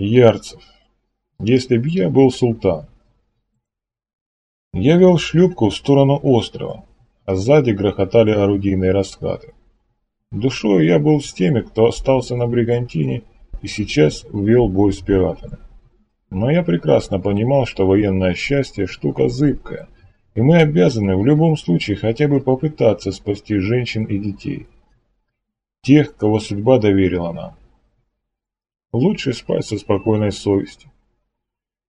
Ярцев. Если б я был султан. Я вел шлюпку в сторону острова, а сзади грохотали орудийные раскаты. Душой я был с теми, кто остался на Бригантине и сейчас вел бой с пиратами. Но я прекрасно понимал, что военное счастье – штука зыбкая, и мы обязаны в любом случае хотя бы попытаться спасти женщин и детей. Тех, кого судьба доверила нам. Лучше спать со спокойной совестью.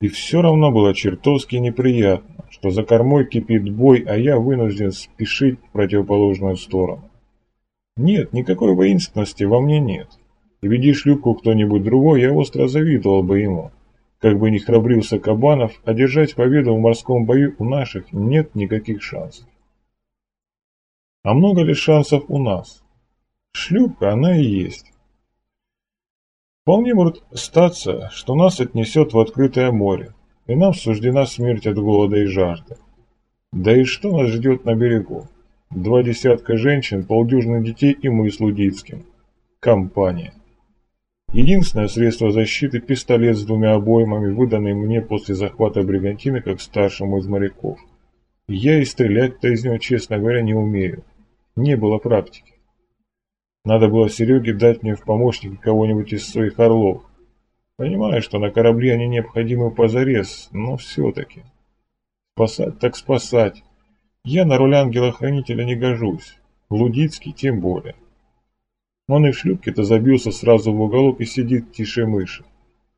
И все равно было чертовски неприятно, что за кормой кипит бой, а я вынужден спешить в противоположную сторону. Нет, никакой воинственности во мне нет. И веди шлюпку кто-нибудь другой, я остро завидовал бы ему. Как бы ни храбрился Кабанов, одержать победу в морском бою у наших нет никаких шансов. А много ли шансов у нас? Шлюпка она и есть. Вполне может статься, что нас отнесет в открытое море, и нам суждена смерть от голода и жажды. Да и что нас ждет на берегу? Два десятка женщин, полдюжины детей и мы с Лудицким. Компания. Единственное средство защиты – пистолет с двумя обоймами, выданный мне после захвата бригантины как старшему из моряков. Я и стрелять-то из него, честно говоря, не умею. Не было практики. Надо было Сереге дать мне в помощники кого-нибудь из своих орлов. Понимаю, что на корабле они необходимы позарез, но все-таки. Спасать так спасать. Я на роль ангела-хранителя не гожусь. Лудицкий тем более. Он и в шлюпке-то забился сразу в уголок и сидит тише мыши.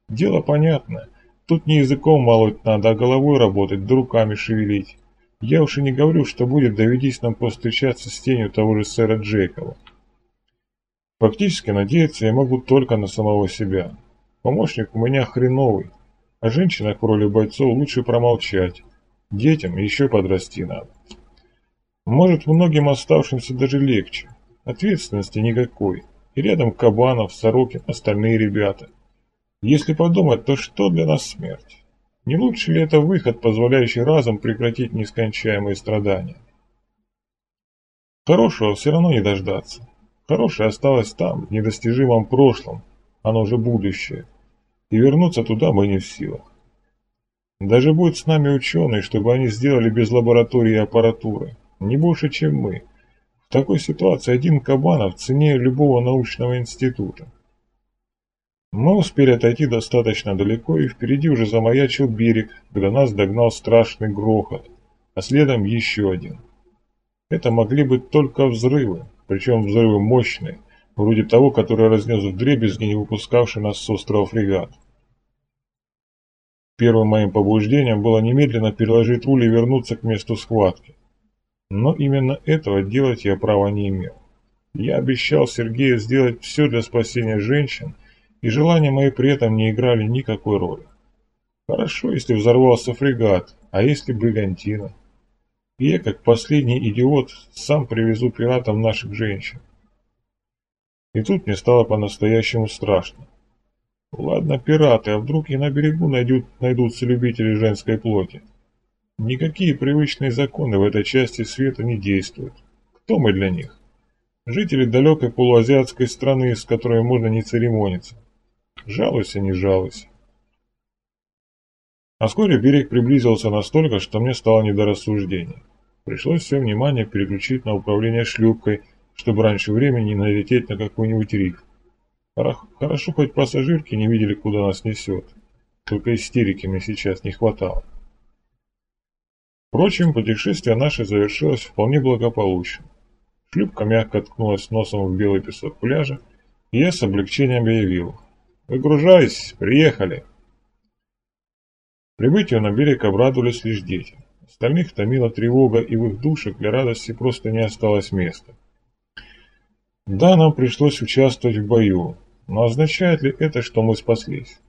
Дело понятное. Тут не языком молоть надо, а головой работать, да руками шевелить. Я уж и не говорю, что будет, доведись нам повстречаться с тенью того же сэра Джейкова. Фактически надеяться я могу только на самого себя. Помощник у меня хреновый, а женщинах в роли бойцов лучше промолчать. Детям еще подрасти надо. Может, многим оставшимся даже легче. Ответственности никакой. И рядом Кабанов, Сорокин, остальные ребята. Если подумать, то что для нас смерть? Не лучше ли это выход, позволяющий разом прекратить нескончаемые страдания? Хорошего все равно не дождаться. Хорошее осталось там, в недостижимом прошлом, оно же будущее. И вернуться туда мы не в силах. Даже будь с нами ученые, чтобы они сделали без лаборатории и аппаратуры. Не больше, чем мы. В такой ситуации один Кабанов ценнее любого научного института. Мы успели отойти достаточно далеко, и впереди уже замаячил берег, когда нас догнал страшный грохот, а следом еще один. Это могли быть только взрывы, причем взрывы мощные, вроде того, который разнес дребезги, не выпускавший нас с острова фрегат. Первым моим побуждением было немедленно переложить руль и вернуться к месту схватки. Но именно этого делать я права не имел. Я обещал Сергею сделать все для спасения женщин, и желания мои при этом не играли никакой роли. Хорошо, если взорвался фрегат, а если бригантина? И я, как последний идиот, сам привезу пиратам наших женщин. И тут мне стало по-настоящему страшно. Ладно, пираты, а вдруг и на берегу найдут, найдутся любители женской плоти? Никакие привычные законы в этой части света не действуют. Кто мы для них? Жители далекой полуазиатской страны, с которой можно не церемониться. Жалуйся, не жалуйся. А вскоре берег приблизился настолько, что мне стало не до рассуждений. Пришлось все внимание переключить на управление шлюпкой, чтобы раньше времени не налететь на какой-нибудь риф. Хорошо, хоть пассажирки не видели, куда нас несет. Только истерики мне сейчас не хватало. Впрочем, путешествие наше завершилось вполне благополучно. Шлюпка мягко ткнулась носом в белый песок пляжа, и я с облегчением объявил. «Выгружайся, приехали!» Прибытию на берег обрадовались лишь дети. Остальных томила тревога, и в их душах для радости просто не осталось места. Да, нам пришлось участвовать в бою, но означает ли это, что мы спаслись?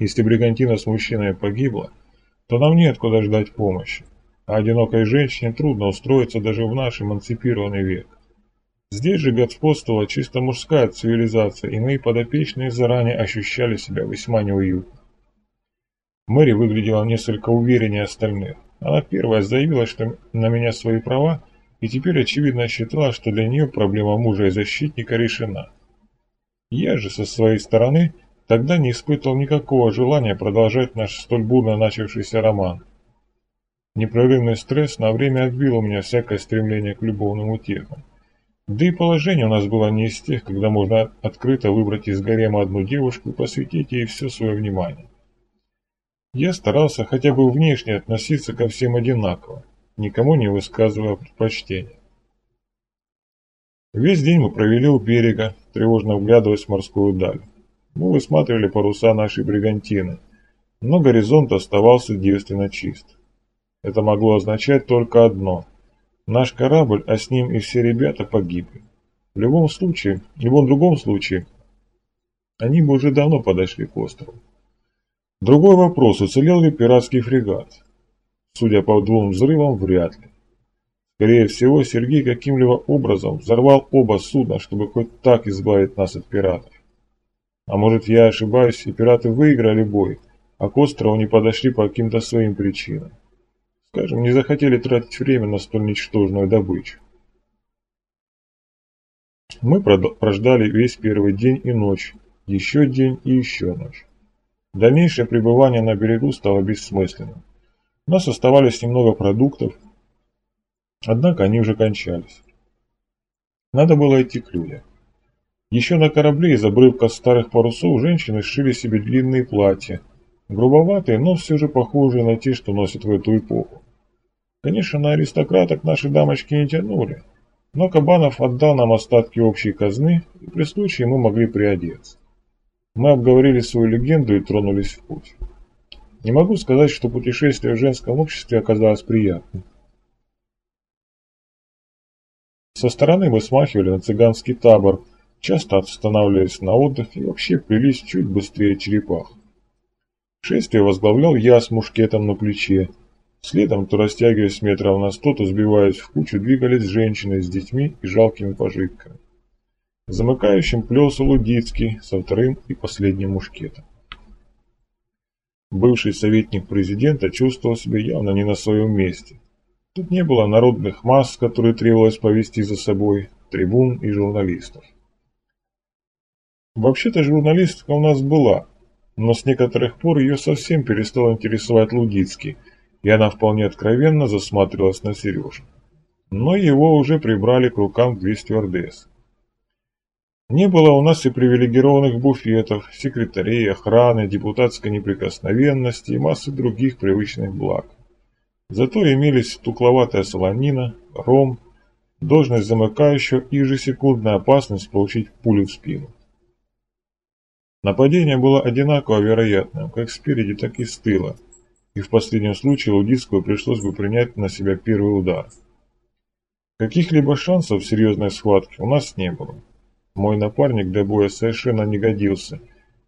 Если бригантина с мужчиной погибла, то нам нет куда ждать помощи, а одинокой женщине трудно устроиться даже в наш эмансипированный век. Здесь же господствовала чисто мужская цивилизация, и мои подопечные заранее ощущали себя весьма неуютно. Мэри выглядела несколько увереннее остальных. Она первая заявила, что на меня свои права, и теперь очевидно считала, что для нее проблема мужа и защитника решена. Я же со своей стороны тогда не испытывал никакого желания продолжать наш столь бурно начавшийся роман. Непрерывный стресс на время отбил у меня всякое стремление к любовным утехам. Да и положение у нас было не из тех, когда можно открыто выбрать из гарема одну девушку и посвятить ей все свое внимание. Я старался хотя бы внешне относиться ко всем одинаково, никому не высказывая предпочтения. Весь день мы провели у берега, тревожно вглядываясь в морскую даль. Мы высматривали паруса нашей бригантины, но горизонт оставался девственно чист. Это могло означать только одно – Наш корабль, а с ним и все ребята погибли. В любом случае, в любом другом случае, они бы уже давно подошли к острову. Другой вопрос, уцелел ли пиратский фрегат? Судя по двум взрывам, вряд ли. Скорее всего, Сергей каким-либо образом взорвал оба судна, чтобы хоть так избавить нас от пиратов. А может я ошибаюсь, и пираты выиграли бой, а к острову не подошли по каким-то своим причинам. Скажем, не захотели тратить время на столь ничтожную добычу. Мы прождали весь первый день и ночь, еще день и еще ночь. Дальнейшее пребывание на берегу стало бессмысленным. У нас оставались немного продуктов, однако они уже кончались. Надо было идти к людям. Еще на корабле из обрывка старых парусов женщины сшили себе длинные платья, грубоватые, но все же похожие на те, что носят в эту эпоху. Конечно, на аристократок наши дамочки не тянули, но Кабанов отдал нам остатки общей казны, и при случае мы могли приодеться. Мы обговорили свою легенду и тронулись в путь. Не могу сказать, что путешествие в женском обществе оказалось приятным. Со стороны мы смахивали на цыганский табор, часто останавливались на отдых и вообще плелись чуть быстрее черепах. Шествие возглавлял я с мушкетом на плече, Следом, то растягиваясь метров на сто, то сбиваясь в кучу, двигались женщины с детьми и жалкими пожитками. Замыкающим плелся Лудицкий со вторым и последним мушкетом. Бывший советник президента чувствовал себя явно не на своем месте. Тут не было народных масс, которые требовалось повести за собой, трибун и журналистов. Вообще-то журналистка у нас была, но с некоторых пор ее совсем перестал интересовать Лудицкий – и она вполне откровенно засматривалась на Сережу. Но его уже прибрали к рукам две стюардессы. Не было у нас и привилегированных буфетов, секретарей, охраны, депутатской неприкосновенности и массы других привычных благ. Зато имелись тукловатая солонина, ром, должность замыкающего и ежесекундная опасность получить пулю в спину. Нападение было одинаково вероятным, как спереди, так и с тыла, и в последнем случае Лудицкого пришлось бы принять на себя первый удар. Каких-либо шансов в серьезной схватке у нас не было. Мой напарник для боя совершенно не годился,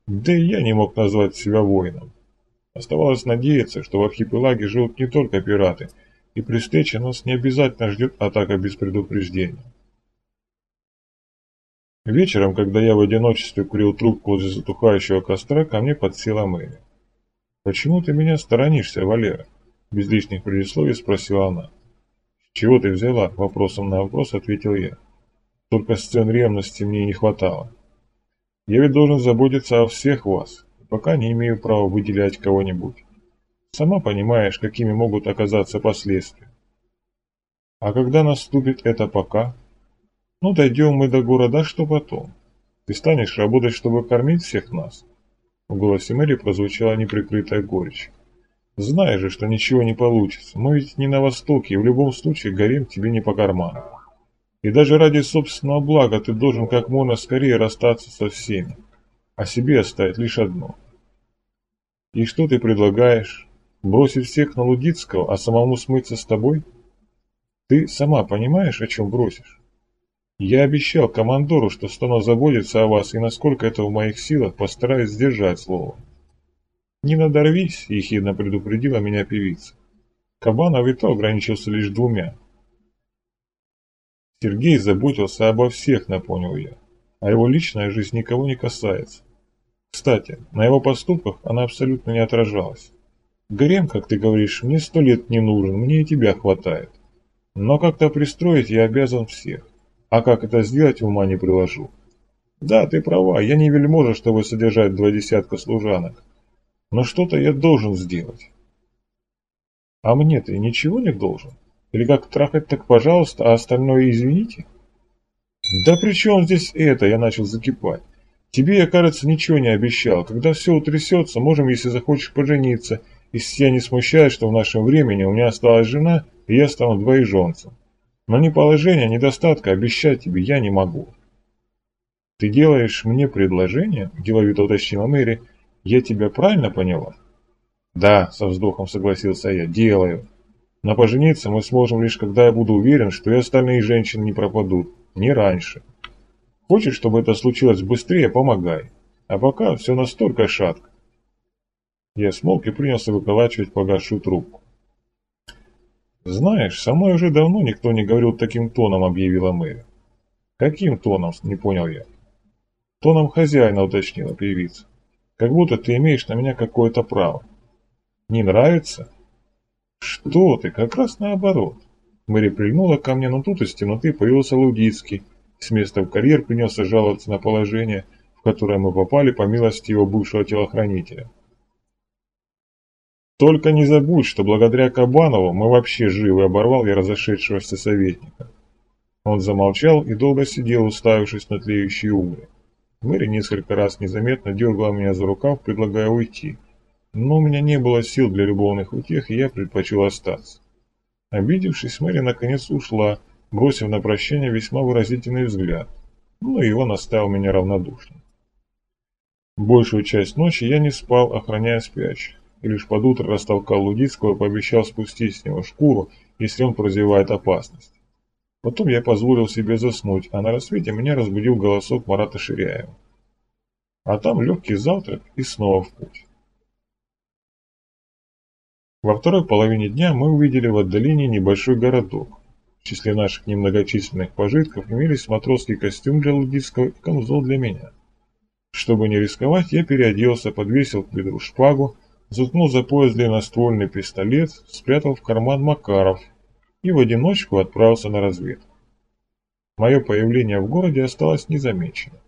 да и я не мог назвать себя воином. Оставалось надеяться, что в архипелаге живут не только пираты, и при встрече нас не обязательно ждет атака без предупреждения. Вечером, когда я в одиночестве курил трубку возле затухающего костра, ко мне подсела Мэри. «Почему ты меня сторонишься, Валера?» Без лишних предисловий спросила она. «С чего ты взяла?» Вопросом на вопрос ответил я. «Только сцен ревности мне не хватало. Я ведь должен заботиться о всех вас, пока не имею права выделять кого-нибудь. Сама понимаешь, какими могут оказаться последствия. А когда наступит это пока? Ну, дойдем мы до города, что потом? Ты станешь работать, чтобы кормить всех нас?» В голосе Мэри прозвучала неприкрытая горечь. «Знаешь же, что ничего не получится. Мы ведь не на Востоке, и в любом случае гарем тебе не по карману. И даже ради собственного блага ты должен как можно скорее расстаться со всеми, а себе оставить лишь одно. И что ты предлагаешь? Бросить всех на Лудицкого, а самому смыться с тобой? Ты сама понимаешь, о чем бросишь? Я обещал командору, что стану заботиться о вас, и насколько это в моих силах, постараюсь сдержать слово. Не надорвись, ехидно предупредила меня певица. Кабанов и то ограничился лишь двумя. Сергей заботился обо всех, напомнил я, а его личная жизнь никого не касается. Кстати, на его поступках она абсолютно не отражалась. Гарем, как ты говоришь, мне сто лет не нужен, мне и тебя хватает. Но как-то пристроить я обязан всех. А как это сделать, ума не приложу. Да, ты права, я не вельможа, чтобы содержать два десятка служанок. Но что-то я должен сделать. А мне ты ничего не должен? Или как трахать, так пожалуйста, а остальное извините? Да при чем здесь это? Я начал закипать. Тебе я, кажется, ничего не обещал. Когда все утрясется, можем, если захочешь, пожениться. Если тебя не смущает, что в нашем времени у меня осталась жена, и я стану двоеженцем. Но ни положения, ни достатка обещать тебе я не могу. Ты делаешь мне предложение? Деловито уточнила Мэри. Я тебя правильно поняла? Да, со вздохом согласился я, делаю. Но пожениться мы сможем лишь когда я буду уверен, что и остальные женщины не пропадут. Не раньше. Хочешь, чтобы это случилось быстрее, помогай. А пока все настолько шатко. Я смолк и принялся выколачивать погасшую трубку. «Знаешь, со мной уже давно никто не говорил таким тоном», — объявила Мэри. «Каким тоном?» — не понял я. «Тоном хозяина», — уточнила певица. «Как будто ты имеешь на меня какое-то право». «Не нравится?» «Что ты, как раз наоборот». Мэри прильнула ко мне, но тут из темноты появился Лудицкий. С места в карьер принялся жаловаться на положение, в которое мы попали по милости его бывшего телохранителя. «Только не забудь, что благодаря Кабанову мы вообще живы», — оборвал я разошедшегося советника. Он замолчал и долго сидел, уставившись на тлеющие угли. Мэри несколько раз незаметно дергала меня за рукав, предлагая уйти. Но у меня не было сил для любовных утех, и я предпочел остаться. Обидевшись, Мэри наконец ушла, бросив на прощание весьма выразительный взгляд. Но и он оставил меня равнодушным. Большую часть ночи я не спал, охраняя спящих, и лишь под утро растолкал Лудицкого и пообещал спустить с него шкуру, если он прозевает опасность. Потом я позволил себе заснуть, а на рассвете меня разбудил голосок Марата Ширяева. А там легкий завтрак и снова в путь. Во второй половине дня мы увидели в отдалении небольшой городок. В числе наших немногочисленных пожитков имелись матросский костюм для Лудицкого и камзол для меня. Чтобы не рисковать, я переоделся, подвесил к бедру шпагу, заткнул за пояс длинноствольный пистолет, спрятал в карман Макаров и в одиночку отправился на разведку. Мое появление в городе осталось незамеченным.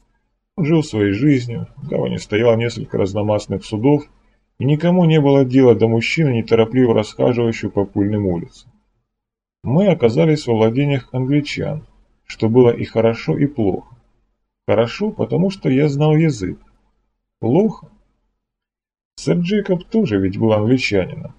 Он жил своей жизнью, в гавани стояло несколько разномастных судов, и никому не было дела до мужчины, неторопливо расхаживающего по пыльным улицам. Мы оказались во владениях англичан, что было и хорошо, и плохо. Хорошо, потому что я знал язык. Плохо, Сэр Джейкоб тоже ведь был англичанином.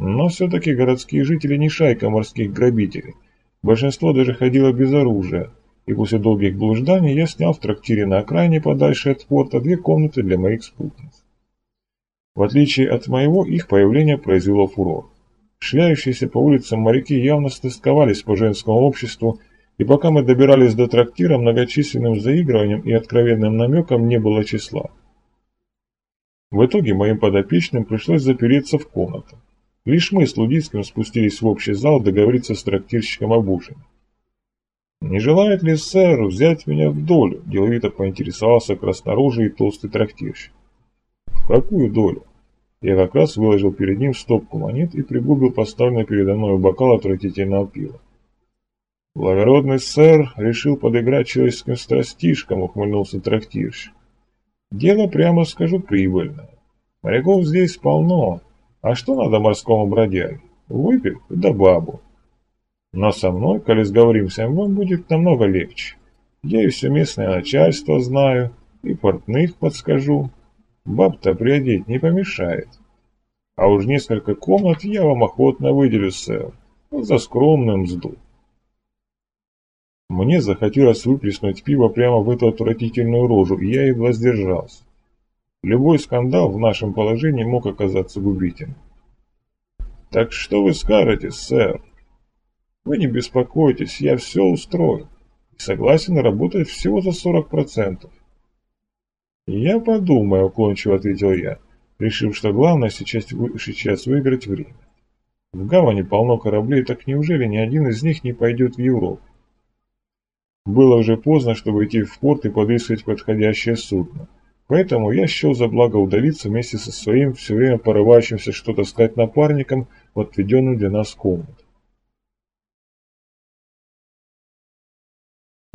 Но все-таки городские жители не шайка морских грабителей. Большинство даже ходило без оружия, и после долгих блужданий я снял в трактире на окраине подальше от порта две комнаты для моих спутниц. В отличие от моего, их появление произвело фурор. Шляющиеся по улицам моряки явно стысковались по женскому обществу, и пока мы добирались до трактира, многочисленным заигрыванием и откровенным намеком не было числа. В итоге моим подопечным пришлось запереться в комнату. Лишь мы с Лудицким спустились в общий зал договориться с трактирщиком об ужине. «Не желает ли сэр взять меня в долю?» – деловито поинтересовался красноружий и толстый трактирщик. «В какую долю?» Я как раз выложил перед ним стопку монет и пригубил поставленный передо мной бокал отвратительного пива. «Благородный сэр решил подыграть человеческим страстишкам», — ухмыльнулся трактирщик. Дело, прямо скажу, прибыльное. Моряков здесь полно. А что надо морскому бродяге? Выпил да бабу. Но со мной, коли сговоримся, вам будет намного легче. Я и все местное начальство знаю, и портных подскажу. Баб-то приодеть не помешает. А уж несколько комнат я вам охотно выделю, сэр, за скромную мзду. Мне захотелось выплеснуть пиво прямо в эту отвратительную рожу, и я едва сдержался. Любой скандал в нашем положении мог оказаться губительным. «Так что вы скажете, сэр?» «Вы не беспокойтесь, я все устрою. И согласен работать всего за 40%. «Я подумаю», — уклончиво ответил я, решив, что главное сейчас, сейчас выиграть время. В гавани полно кораблей, так неужели ни один из них не пойдет в Европу? Было уже поздно, чтобы идти в порт и подыскивать подходящее судно. Поэтому я счел за благо удалиться вместе со своим все время порывающимся что-то сказать напарником в отведенную для нас комнату.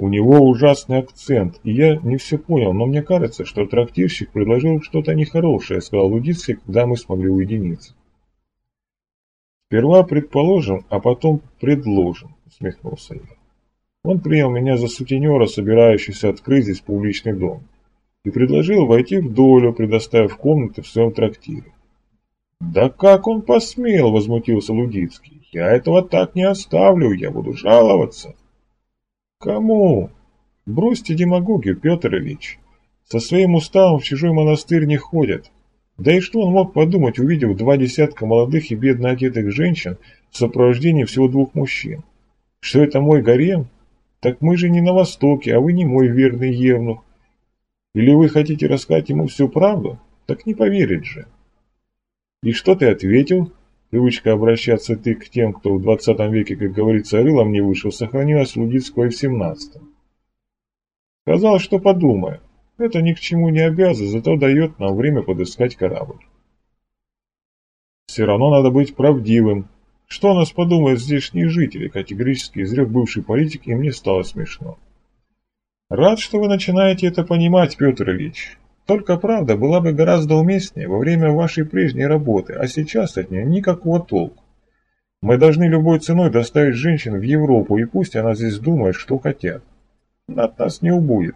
У него ужасный акцент, и я не все понял, но мне кажется, что трактирщик предложил что-то нехорошее, сказал Лудицкий, когда мы смогли уединиться. Сперва предположим, а потом предложим, усмехнулся я. Он принял меня за сутенера, собирающегося открыть здесь публичный дом, и предложил войти в долю, предоставив комнаты в своем трактире. «Да как он посмел!» — возмутился Лудицкий. «Я этого так не оставлю, я буду жаловаться!» Кому? Бросьте демагогию, Петр Ильич. Со своим уставом в чужой монастырь не ходят. Да и что он мог подумать, увидев два десятка молодых и бедно одетых женщин в сопровождении всего двух мужчин? Что это мой гарем? Так мы же не на Востоке, а вы не мой верный евнух. Или вы хотите рассказать ему всю правду? Так не поверит же. И что ты ответил? Привычка обращаться ты к тем, кто в 20 веке, как говорится, рылом не вышел, сохранилась у Лудицкого и в 17 Сказал, что подумаю. Это ни к чему не обязывает, зато дает нам время подыскать корабль. Все равно надо быть правдивым. Что нас подумают здешние жители, категорически изрек бывший политик, и мне стало смешно. Рад, что вы начинаете это понимать, Петр Ильич. Только правда была бы гораздо уместнее во время вашей прежней работы, а сейчас от нее никакого толку. Мы должны любой ценой доставить женщин в Европу, и пусть она здесь думает, что хотят. От нас не убудет.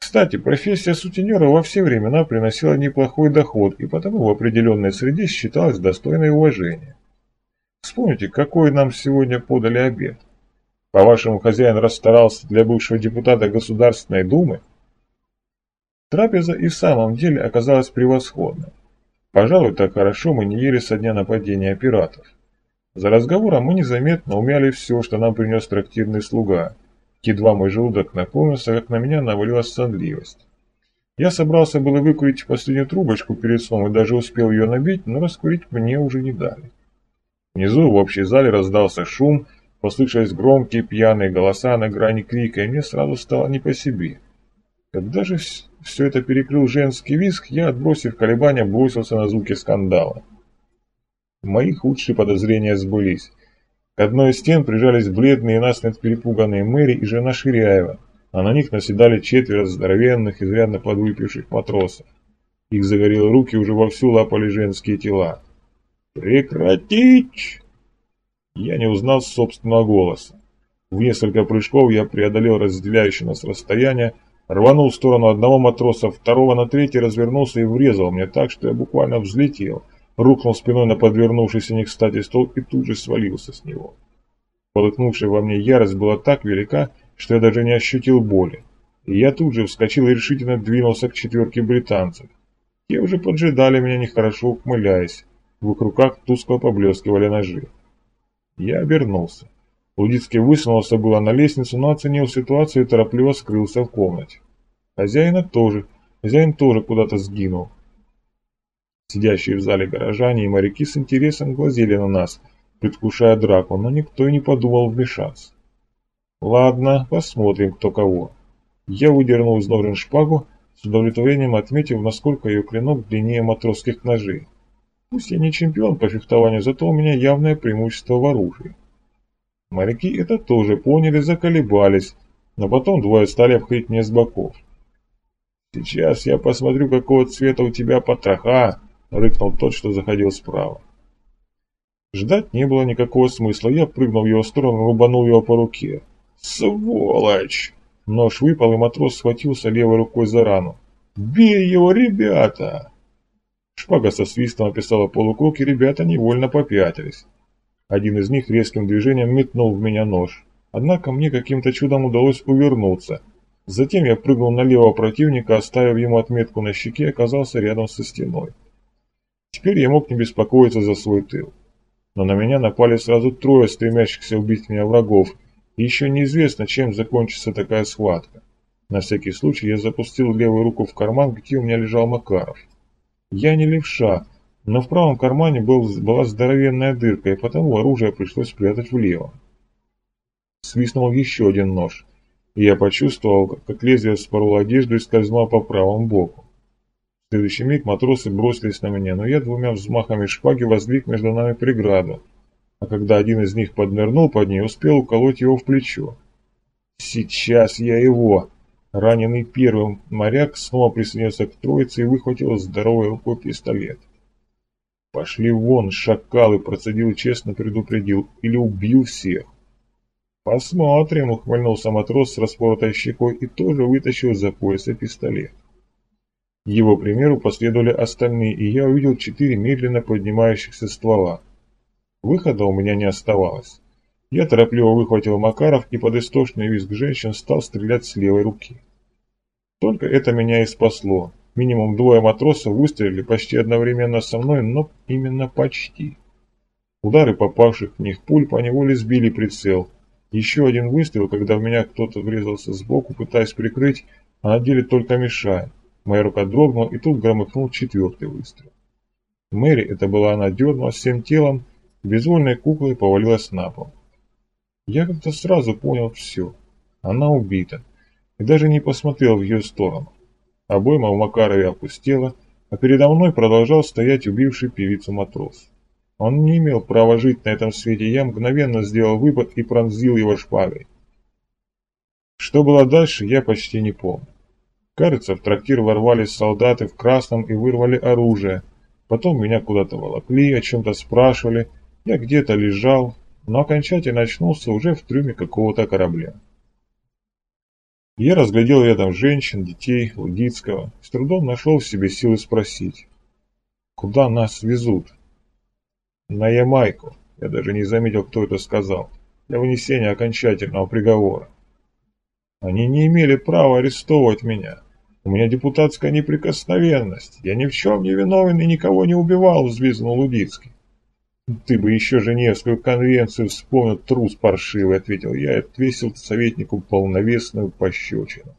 Кстати, профессия сутенера во все времена приносила неплохой доход, и потому в определенной среде считалась достойной уважения. Вспомните, какой нам сегодня подали обед. По-вашему, хозяин расстарался для бывшего депутата Государственной Думы? Трапеза и в самом деле оказалась превосходной. Пожалуй, так хорошо мы не ели со дня нападения пиратов. За разговором мы незаметно умяли все, что нам принес трактирный слуга. Едва мой желудок наполнился, как на меня навалилась сонливость. Я собрался было выкурить последнюю трубочку перед сном и даже успел ее набить, но раскурить мне уже не дали. Внизу в общей зале раздался шум, послышались громкие пьяные голоса на грани крика, и мне сразу стало не по себе. Когда же все это перекрыл женский визг, я, отбросив колебания, бросился на звуки скандала. Мои худшие подозрения сбылись. К одной из стен прижались бледные и насмерть перепуганные Мэри и жена Ширяева, а на них наседали четверо здоровенных, изрядно подвыпивших матросов. Их загорелые руки уже вовсю лапали женские тела. «Прекратить!» Я не узнал собственного голоса. В несколько прыжков я преодолел разделяющее нас расстояние, Рванул в сторону одного матроса, второго на третий развернулся и врезал мне так, что я буквально взлетел. Рухнул спиной на подвернувшийся не кстати стол и тут же свалился с него. Полыхнувшая во мне ярость была так велика, что я даже не ощутил боли. И я тут же вскочил и решительно двинулся к четверке британцев. Те уже поджидали меня, нехорошо ухмыляясь. В их руках тускло поблескивали ножи. Я обернулся. Лудицкий высунулся было на лестницу, но оценил ситуацию и торопливо скрылся в комнате. Хозяина тоже. Хозяин тоже куда-то сгинул. Сидящие в зале горожане и моряки с интересом глазели на нас, предвкушая драку, но никто и не подумал вмешаться. Ладно, посмотрим, кто кого. Я выдернул из ножен шпагу, с удовлетворением отметив, насколько ее клинок длиннее матросских ножей. Пусть я не чемпион по фехтованию, зато у меня явное преимущество в оружии. Моряки это тоже поняли, заколебались, но потом двое стали обходить мне с боков. «Сейчас я посмотрю, какого цвета у тебя потроха!» — рыкнул тот, что заходил справа. Ждать не было никакого смысла, я прыгнул в его сторону, рубанул его по руке. «Сволочь!» Нож выпал, и матрос схватился левой рукой за рану. «Бей его, ребята!» Шпага со свистом описала полукруг, и ребята невольно попятились. Один из них резким движением метнул в меня нож. Однако мне каким-то чудом удалось увернуться. Затем я прыгнул на левого противника, оставив ему отметку на щеке, оказался рядом со стеной. Теперь я мог не беспокоиться за свой тыл. Но на меня напали сразу трое стремящихся убить меня врагов, и еще неизвестно, чем закончится такая схватка. На всякий случай я запустил левую руку в карман, где у меня лежал Макаров. Я не левша, но в правом кармане был, была здоровенная дырка, и потому оружие пришлось спрятать влево. Свистнул еще один нож, я почувствовал, как лезвие вспороло одежду и скользнуло по правому боку. В следующий миг матросы бросились на меня, но я двумя взмахами шпаги воздвиг между нами преграду, а когда один из них поднырнул под ней, успел уколоть его в плечо. Сейчас я его. Раненый первым моряк снова присоединился к троице и выхватил здоровой рукой пистолет. «Пошли вон, шакалы!» – процедил честно предупредил. «Или убил всех!» «Посмотрим!» – ухмыльнулся матрос с распоротой щекой и тоже вытащил из-за пояса пистолет. Его примеру последовали остальные, и я увидел четыре медленно поднимающихся ствола. Выхода у меня не оставалось. Я торопливо выхватил Макаров и под истошный визг женщин стал стрелять с левой руки. Только это меня и спасло. Минимум двое матросов выстрелили почти одновременно со мной, но именно почти. Удары попавших в них пуль поневоле сбили прицел. Еще один выстрел, когда в меня кто-то врезался сбоку, пытаясь прикрыть, а на деле только мешая. Моя рука дрогнула, и тут громыхнул четвертый выстрел. Мэри, это была она, дернулась всем телом, безвольной куклой повалилась на пол. Я как-то сразу понял все. Она убита. И даже не посмотрел в ее сторону. Обойма в Макарове опустела, а передо мной продолжал стоять убивший певицу матрос. Он не имел права жить на этом свете, я мгновенно сделал выпад и пронзил его шпагой. Что было дальше, я почти не помню. Кажется, в трактир ворвались солдаты в красном и вырвали оружие. Потом меня куда-то волокли, о чем-то спрашивали. Я где-то лежал, но окончательно очнулся уже в трюме какого-то корабля. Я разглядел рядом женщин, детей, Лудицкого, с трудом нашел в себе силы спросить, куда нас везут? На Ямайку. Я даже не заметил, кто это сказал. Для вынесения окончательного приговора. Они не имели права арестовывать меня. У меня депутатская неприкосновенность. Я ни в чем не виновен и никого не убивал, взвизгнул Лудицкий. Ты бы еще Женевскую конвенцию вспомнил, трус паршивый, ответил я и отвесил советнику полновесную пощечину.